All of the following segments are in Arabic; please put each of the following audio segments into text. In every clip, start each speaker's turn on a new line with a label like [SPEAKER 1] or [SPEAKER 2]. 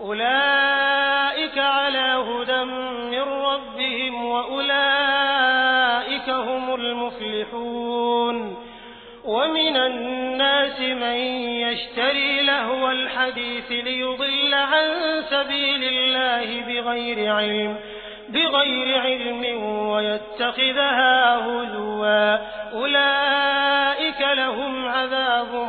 [SPEAKER 1] أولئك على هدى من ربهم وأولئك هم المفلحون. ومن الناس من يشتري لهو الحديث ليضل عن سبيل الله بغير علم بغير علم ويتخذها هزوا. أولئك لهم عذاب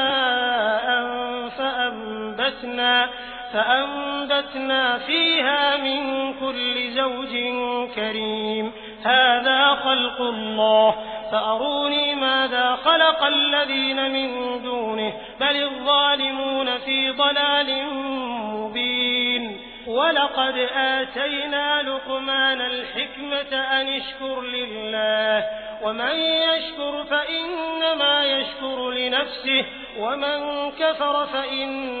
[SPEAKER 1] فأنبتنا, فأنبتنا فيها من كل زوج كريم. هذا خلق الله فأروني ماذا خلق الذين من دونه بل الظالمون في ضلال مبين. ولقد آتينا لقمان الحكمة أن اشكر لله. ومن يشكر فإنما يشكر لنفسه ومن كفر فإن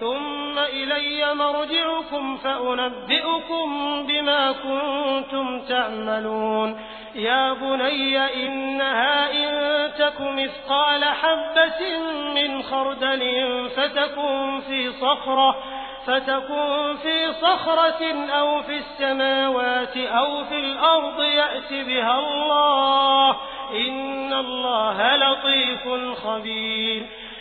[SPEAKER 1] ثم إلي مرجعكم فأنبئكم بما كنتم تعملون. يا بني إنها إن تك مثقال حبة من خردل فتكن في صخرة فتكون في صخرة أو في السماوات أو في الأرض يأت بها الله. إن الله لطيف خبير.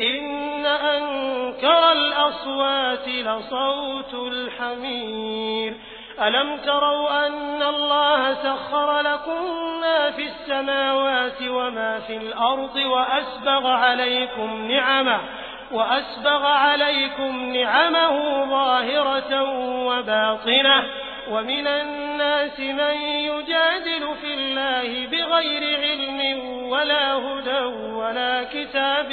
[SPEAKER 1] إن أنكر الأصوات لصوت الحمير ألم تروا أن الله سخر لكم ما في السماوات وما في الأرض وأسبغ عليكم نعمه وأسبغ عليكم نعمه ظاهرة وباطنة ومن الناس من يجادل في الله بغير علم ولا هدى ولا كتاب